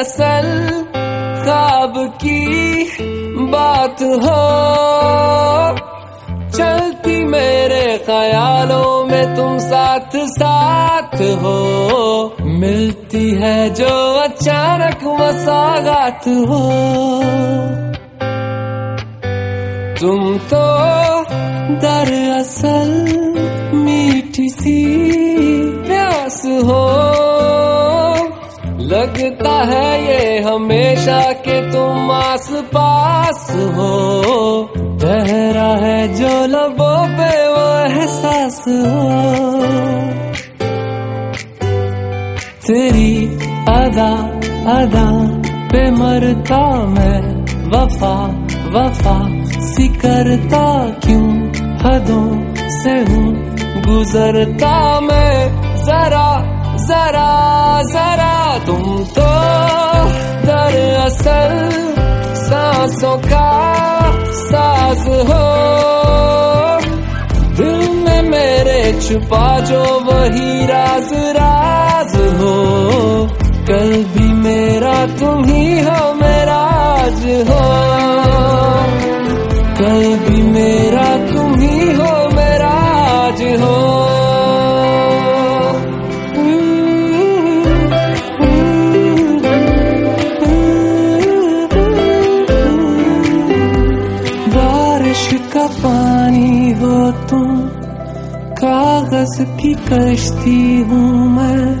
असल खाब की बात हो। चलती मेरे ख्यालों में तुम साथ साथ हो। मिलती है जो अचानक मसागात हो। तुम तो दरअसल मीठी सी प्यास हो। लगता है ये हमेशा के तुम आस पास हो। ठहरा है जो लबों पे वो एहसास हो। तेरी अदा अदा पे मरता मैं। वफा वफा सी करता क्यों? हदों से हूँ, गुजरता मैं। जरा जरा जरा तुम तो दरअसल सांसों का साज हो। दिल में मेरे छुपा जो वही राज राज हो। कल भी मेरा तुम ही हो। का पानी हो तुम। कागज़ की कश्ती हूँ मैं।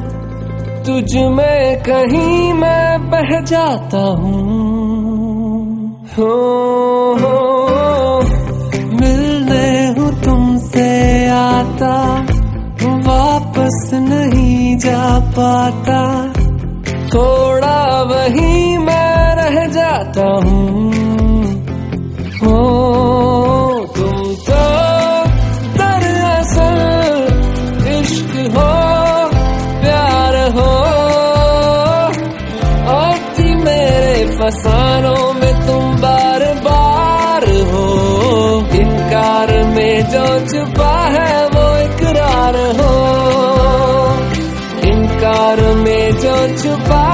तुझ में कहीं मैं बह जाता हूँ। हो, हो, मिलने हूँ तुमसे आता। वापस नहीं जा पाता। थोड़ा वही मैं रह जाता हूँ। हो फसानों में तुम बार बार हो। इनकार में जो छुपा है वो इकरार हो। इनकार में जो छुपा